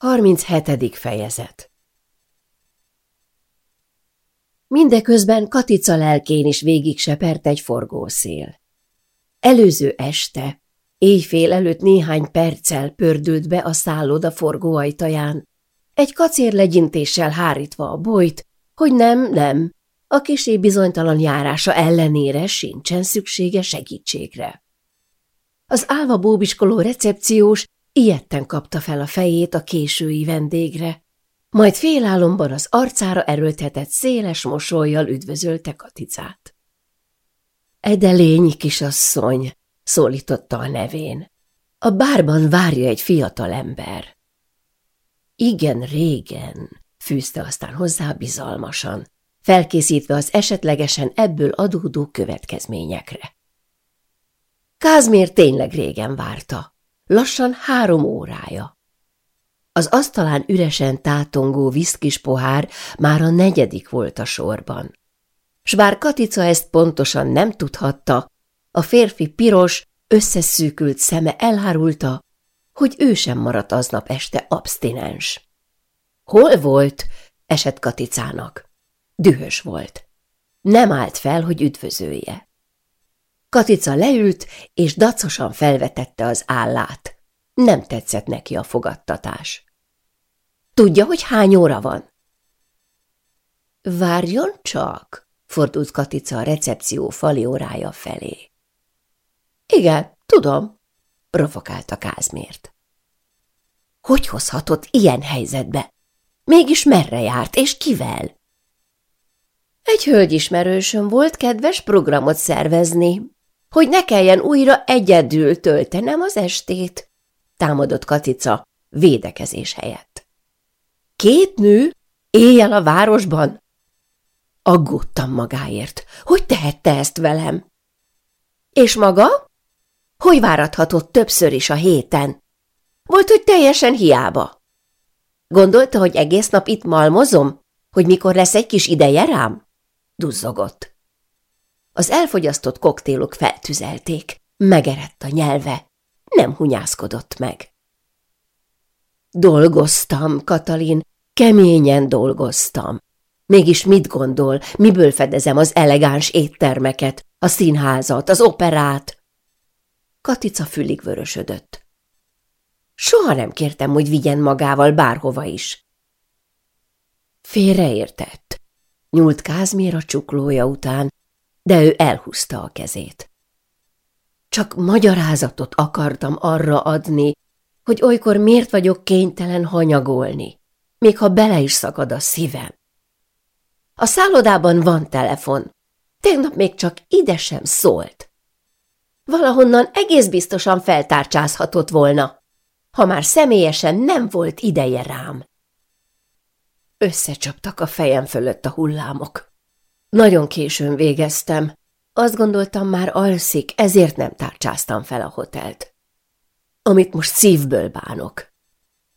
37. fejezet Mindeközben Katica lelkén is végig sepert egy forgószél. Előző este, éjfél előtt néhány perccel pördült be a szálloda forgóajtaján, egy kacér legyintéssel hárítva a bolyt, hogy nem, nem, a kisé bizonytalan járása ellenére sincsen szüksége segítségre. Az álva bóbiskoló recepciós Ilyetten kapta fel a fejét a késői vendégre, majd félálomban az arcára erőltetett széles mosolyjal üdvözölte Katicát. Edelényi kisasszony, szólította a nevén. A bárban várja egy fiatal ember. Igen, régen, fűzte aztán hozzá bizalmasan, felkészítve az esetlegesen ebből adódó következményekre. Kázmér tényleg régen várta lassan három órája. Az asztalán üresen tátongó viszkis pohár már a negyedik volt a sorban. S bár Katica ezt pontosan nem tudhatta, a férfi piros, összeszűkült szeme elhárulta, hogy ő sem maradt aznap este abstinens. Hol volt? esett Katicának. Dühös volt. Nem állt fel, hogy üdvözölje. Katica leült, és dacosan felvetette az állát. Nem tetszett neki a fogadtatás. Tudja, hogy hány óra van? Várjon csak, fordult Katica a recepció fali órája felé. Igen, tudom, provokálta Kázmért. Hogy hozhatott ilyen helyzetbe? Mégis merre járt, és kivel? Egy hölgyismerősöm volt kedves programot szervezni, hogy ne kelljen újra egyedül töltenem az estét, támadott Katica védekezés helyett. Két nő? Éjjel a városban? Aggódtam magáért. Hogy tehette ezt velem? És maga? Hogy várathatott többször is a héten? Volt, hogy teljesen hiába. Gondolta, hogy egész nap itt malmozom? Hogy mikor lesz egy kis ideje rám? Duzzogott. Az elfogyasztott koktélok feltüzelték, megerett a nyelve, nem hunyászkodott meg. Dolgoztam, Katalin, keményen dolgoztam. Mégis mit gondol, miből fedezem az elegáns éttermeket, a színházat, az operát? Katica fülig vörösödött. Soha nem kértem, hogy vigyen magával bárhova is. Félreértett. Nyúlt Kázmér a csuklója után, de ő elhúzta a kezét. Csak magyarázatot akartam arra adni, hogy olykor miért vagyok kénytelen hanyagolni, még ha bele is szakad a szívem. A szállodában van telefon. Tegnap még csak ide sem szólt. Valahonnan egész biztosan feltárcsázhatott volna, ha már személyesen nem volt ideje rám. Összecsaptak a fejem fölött a hullámok. Nagyon későn végeztem. Azt gondoltam, már alszik, ezért nem tárcsáztam fel a hotelt. Amit most szívből bánok.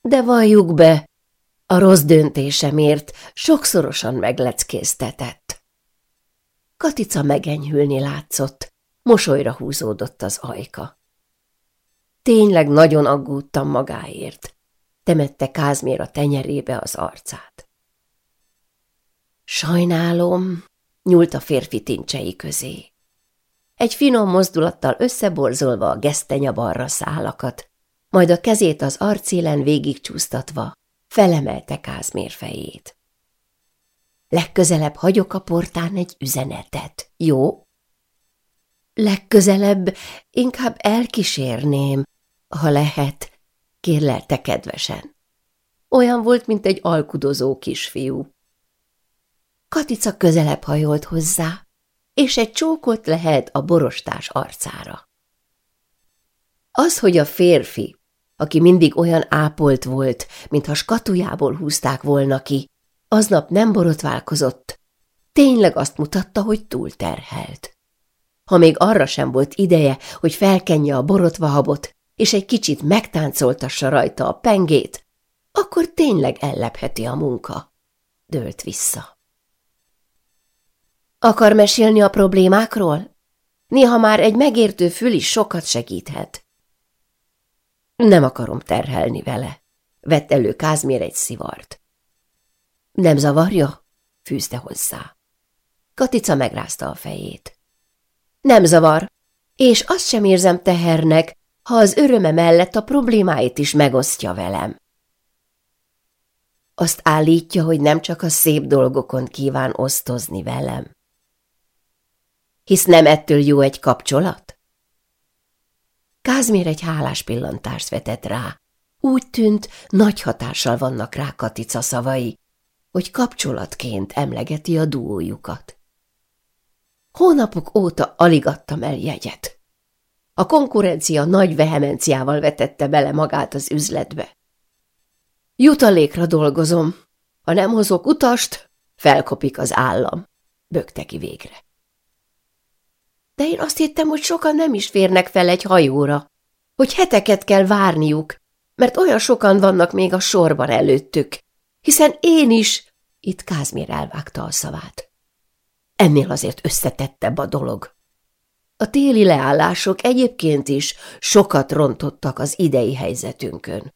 De valljuk be, a rossz döntésemért sokszorosan megleckéztetett. Katica megenyhülni látszott, mosolyra húzódott az ajka. Tényleg nagyon aggódtam magáért, temette Kázmér a tenyerébe az arcát. Sajnálom, nyúlt a férfi tincsei közé. Egy finom mozdulattal összeborzolva a gesztenya balra szálakat, majd a kezét az arcélen végigcsúsztatva felemelte Kázmér fejét. Legközelebb hagyok a portán egy üzenetet, jó? Legközelebb inkább elkísérném, ha lehet, kérlelte kedvesen. Olyan volt, mint egy alkudozó kisfiú. Katica közelebb hajolt hozzá, és egy csókot lehet a borostás arcára. Az, hogy a férfi, aki mindig olyan ápolt volt, mintha skatujából húzták volna ki, aznap nem borotválkozott, tényleg azt mutatta, hogy túlterhelt. Ha még arra sem volt ideje, hogy felkenje a borotvahabot, és egy kicsit megtáncoltassa rajta a pengét, akkor tényleg ellepheti a munka. Dőlt vissza. Akar mesélni a problémákról? Néha már egy megértő fül is sokat segíthet. Nem akarom terhelni vele. Vett elő Kázmér egy szivart. Nem zavarja? fűzte hozzá. Katica megrázta a fejét. Nem zavar, és azt sem érzem tehernek, ha az öröme mellett a problémáit is megosztja velem. Azt állítja, hogy nem csak a szép dolgokon kíván osztozni velem. Hisz nem ettől jó egy kapcsolat? Kázmér egy hálás pillantást vetett rá. Úgy tűnt, nagy hatással vannak rá Katica szavai, hogy kapcsolatként emlegeti a duójukat. Hónapok óta alig adtam el jegyet. A konkurencia nagy vehemenciával vetette bele magát az üzletbe. Jutalékra dolgozom. Ha nem hozok utast, felkopik az állam. Bökte ki végre. De én azt hittem, hogy sokan nem is férnek fel egy hajóra, hogy heteket kell várniuk, mert olyan sokan vannak még a sorban előttük, hiszen én is, itt Kázmér elvágta a szavát. Ennél azért összetettebb a dolog. A téli leállások egyébként is sokat rontottak az idei helyzetünkön.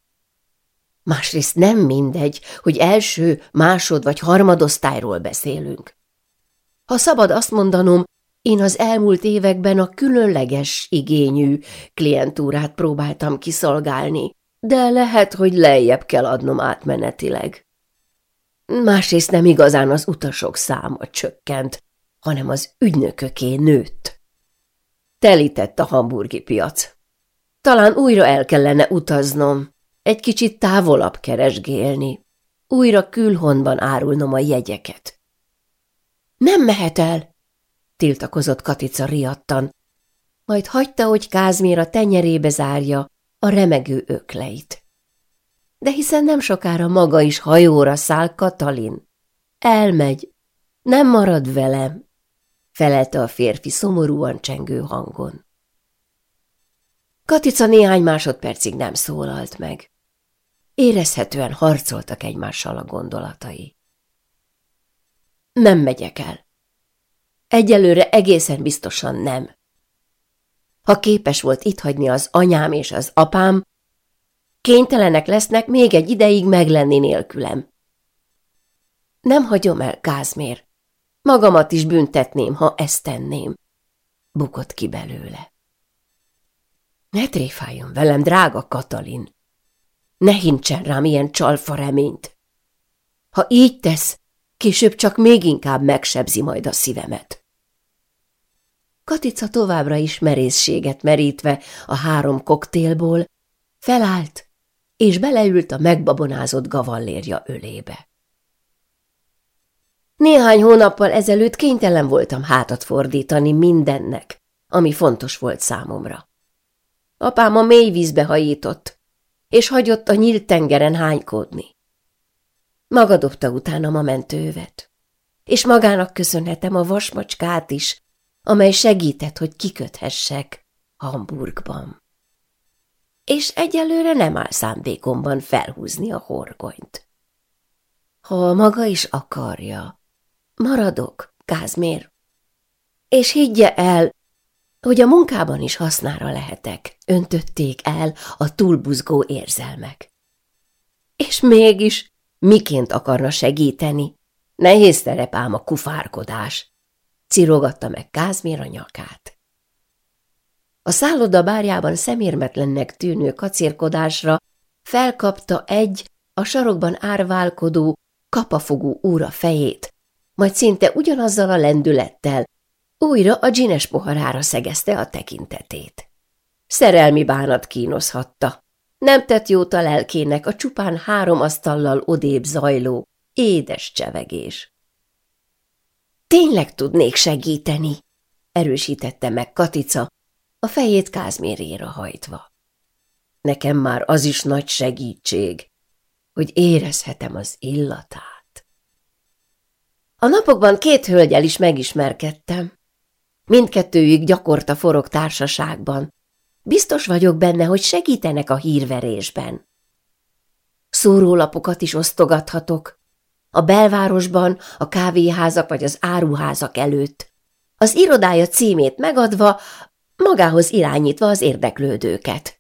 Másrészt nem mindegy, hogy első, másod vagy harmadosztályról beszélünk. Ha szabad azt mondanom, én az elmúlt években a különleges igényű klientúrát próbáltam kiszolgálni, de lehet, hogy lejjebb kell adnom átmenetileg. Másrészt nem igazán az utasok száma csökkent, hanem az ügynököké nőtt. Telített a hamburgi piac. Talán újra el kellene utaznom, egy kicsit távolabb keresgélni, újra külhonban árulnom a jegyeket. Nem mehet el, tiltakozott Katica riadtan, majd hagyta, hogy Kázmér a tenyerébe zárja a remegő ökleit. De hiszen nem sokára maga is hajóra száll Katalin. Elmegy, nem marad velem, felelte a férfi szomorúan csengő hangon. Katica néhány másodpercig nem szólalt meg. Érezhetően harcoltak egymással a gondolatai. Nem megyek el. Egyelőre egészen biztosan nem. Ha képes volt itt hagyni az anyám és az apám, kénytelenek lesznek még egy ideig meglenni nélkülem. Nem hagyom el, Kázmér. Magamat is büntetném, ha ezt tenném. Bukott ki belőle. Ne tréfáljon velem, drága Katalin. Ne hincsen rám ilyen csalfa reményt. Ha így tesz, később csak még inkább megsebzi majd a szívemet. Katica továbbra is merészséget merítve a három koktélból, felállt, és beleült a megbabonázott gavallérja ölébe. Néhány hónappal ezelőtt kénytelen voltam hátat fordítani mindennek, ami fontos volt számomra. Apám a mély vízbe hajított, és hagyott a nyílt tengeren hánykódni. Maga dobta utánam a mentővet, és magának köszönhetem a vasmacskát is, amely segített, hogy kiköthessek Hamburgban. És egyelőre nem áll szándékomban felhúzni a horgonyt. Ha maga is akarja, maradok, Kázmér. És higgye el, hogy a munkában is hasznára lehetek, öntötték el a túlbuzgó érzelmek. És mégis miként akarna segíteni? Nehéz terep ám a kufárkodás, cirogatta meg Kázmér a nyakát. A szálloda bárjában szemérmetlennek tűnő kacérkodásra felkapta egy a sarokban árválkodó, kapafogú úra fejét, majd szinte ugyanazzal a lendülettel újra a dzsines poharára szegezte a tekintetét. Szerelmi bánat kínoszhatta. Nem tett jót a lelkének a csupán három asztallal odébb zajló, édes csevegés. Tényleg tudnék segíteni, erősítette meg Katica, a fejét Kázmérére hajtva. Nekem már az is nagy segítség, hogy érezhetem az illatát. A napokban két hölgyel is megismerkedtem. Mindkettőjük gyakorta forog társaságban. Biztos vagyok benne, hogy segítenek a hírverésben. Szórólapokat is osztogathatok. A belvárosban, a kávéházak vagy az áruházak előtt. Az irodája címét megadva, magához irányítva az érdeklődőket.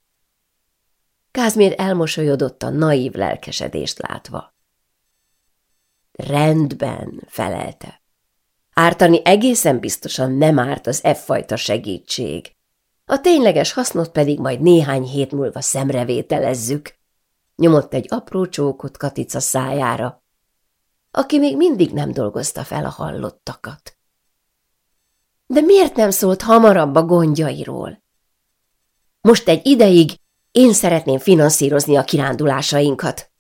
Kázmér elmosolyodott a naív lelkesedést látva. Rendben, felelte. Ártani egészen biztosan nem árt az F-fajta segítség. A tényleges hasznot pedig majd néhány hét múlva szemrevételezzük. Nyomott egy apró csókot Katica szájára, aki még mindig nem dolgozta fel a hallottakat. De miért nem szólt hamarabb a gondjairól? Most egy ideig én szeretném finanszírozni a kirándulásainkat,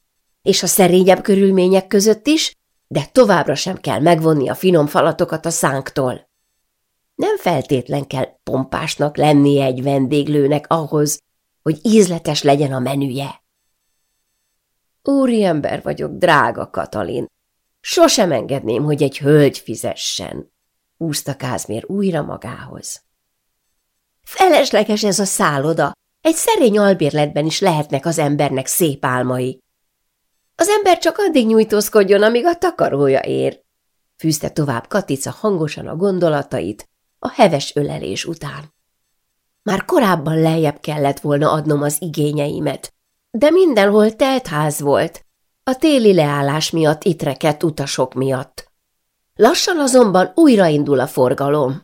és a szerényebb körülmények között is, de továbbra sem kell megvonni a finom falatokat a szánktól. Nem feltétlen kell pompásnak lennie egy vendéglőnek ahhoz, hogy ízletes legyen a menüje. Úriember vagyok, drága Katalin. Sosem engedném, hogy egy hölgy fizessen, húzta Kázmér újra magához. Felesleges ez a szálloda, egy szerény albérletben is lehetnek az embernek szép álmai. Az ember csak addig nyújtózkodjon, amíg a takarója ér, fűzte tovább Katica hangosan a gondolatait a heves ölelés után. Már korábban lejjebb kellett volna adnom az igényeimet, de mindenhol telt ház volt, a téli leállás miatt itt rekedt utasok miatt. Lassan azonban újraindul a forgalom,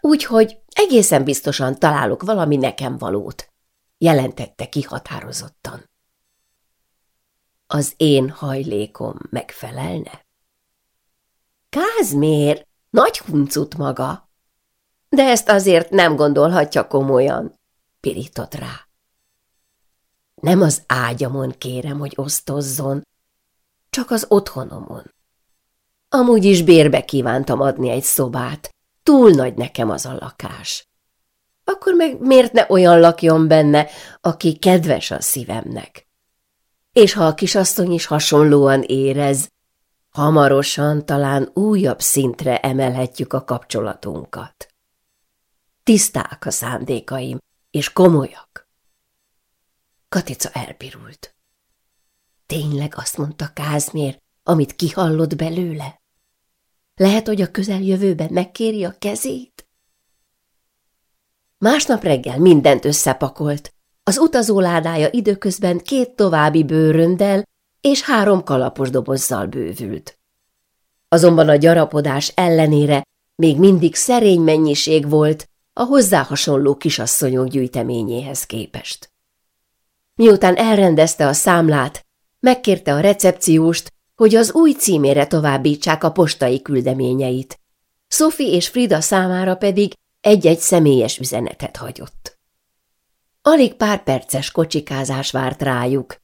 úgyhogy egészen biztosan találok valami nekem valót, jelentette kihatározottan. Az én hajlékom megfelelne? Kázmér, nagy huncut maga, de ezt azért nem gondolhatja komolyan, pirított rá. Nem az ágyamon kérem, hogy osztozzon, csak az otthonomon. Amúgy is bérbe kívántam adni egy szobát, túl nagy nekem az a lakás. Akkor meg miért ne olyan lakjon benne, aki kedves a szívemnek? És ha a kisasszony is hasonlóan érez, hamarosan talán újabb szintre emelhetjük a kapcsolatunkat. Tiszták a szándékaim, és komolyak. Katica elpirult. Tényleg azt mondta Kázmér, amit kihallott belőle? Lehet, hogy a közeljövőben megkéri a kezét? Másnap reggel mindent összepakolt. Az utazóládája időközben két további bőröndel és három kalapos dobozzal bővült. Azonban a gyarapodás ellenére még mindig szerény mennyiség volt a hozzá hasonló kisasszonyok gyűjteményéhez képest. Miután elrendezte a számlát, megkérte a recepcióst, hogy az új címére továbbítsák a postai küldeményeit. Sophie és Frida számára pedig egy-egy személyes üzenetet hagyott. Alig pár perces kocsikázás várt rájuk.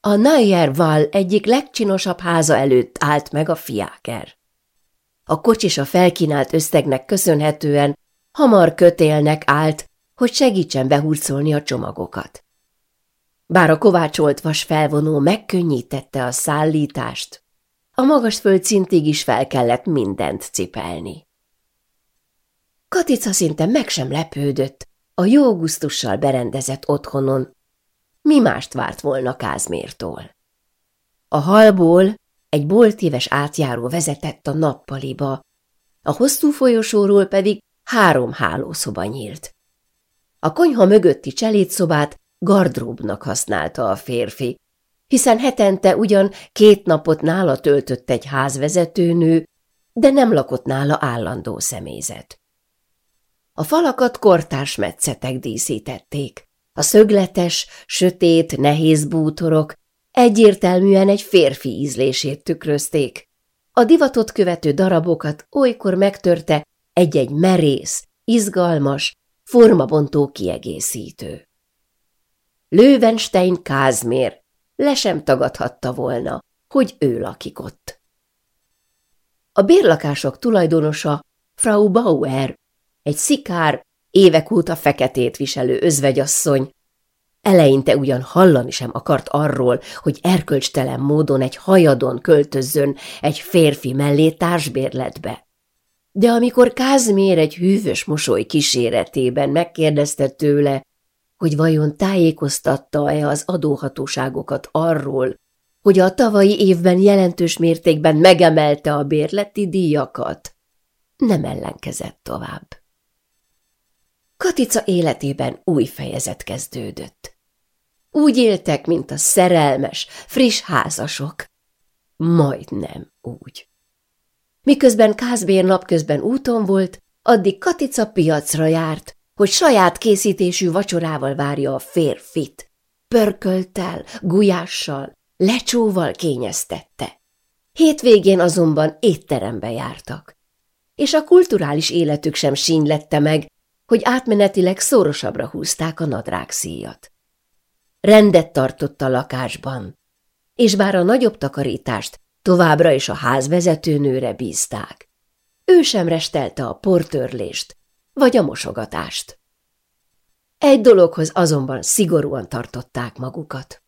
A Nayer Val egyik legcsinosabb háza előtt állt meg a fiáker. A kocsis a felkínált összegnek köszönhetően hamar kötélnek állt, hogy segítsen behurcolni a csomagokat. Bár a kovácsolt vas felvonó megkönnyítette a szállítást, a magas földszintig is fel kellett mindent cipelni. Katica szinte meg sem lepődött a jó gusztussal berendezett otthonon, mi mást várt volna Kázmértól. A halból egy boltíves átjáró vezetett a nappaliba, a hosszú folyosóról pedig három hálószoba nyílt. A konyha mögötti cselédszobát gardróbnak használta a férfi, hiszen hetente ugyan két napot nála töltött egy házvezetőnő, de nem lakott nála állandó személyzet. A falakat kortárs metszetek díszítették. A szögletes, sötét, nehéz bútorok egyértelműen egy férfi ízlését tükrözték. A divatot követő darabokat olykor megtörte egy-egy merész, izgalmas, formabontó kiegészítő. Löwenstein Kázmér le sem tagadhatta volna, hogy ő lakik ott. A bérlakások tulajdonosa Frau Bauer, egy szikár, évek óta feketét viselő özvegyasszony, eleinte ugyan hallani sem akart arról, hogy erkölcstelen módon egy hajadon költözzön egy férfi mellé társbérletbe. De amikor Kázmér egy hűvös mosoly kíséretében megkérdezte tőle, hogy vajon tájékoztatta-e az adóhatóságokat arról, hogy a tavalyi évben jelentős mértékben megemelte a bérleti díjakat, nem ellenkezett tovább. Katica életében új fejezet kezdődött. Úgy éltek, mint a szerelmes, friss házasok. Majdnem úgy. Miközben Kázbér napközben úton volt, addig Katica piacra járt, hogy saját készítésű vacsorával várja a férfit. Pörköltel, gulyással, lecsóval kényeztette. Hétvégén azonban étterembe jártak, és a kulturális életük sem sínylette meg, hogy átmenetileg szorosabbra húzták a nadrágszíjat. Rendet tartott a lakásban, és bár a nagyobb takarítást továbbra is a házvezetőnőre bízták, ő sem restelte a portörlést vagy a mosogatást. Egy dologhoz azonban szigorúan tartották magukat.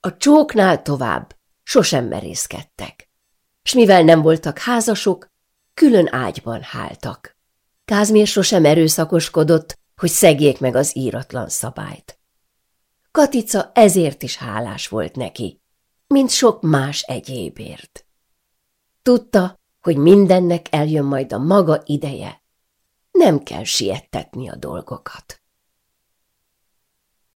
A csóknál tovább sosem merészkedtek, s mivel nem voltak házasok, külön ágyban háltak. Kázmér sosem erőszakoskodott, hogy szegjék meg az íratlan szabályt. Katica ezért is hálás volt neki, mint sok más egyébért. Tudta, hogy mindennek eljön majd a maga ideje, nem kell siettetni a dolgokat.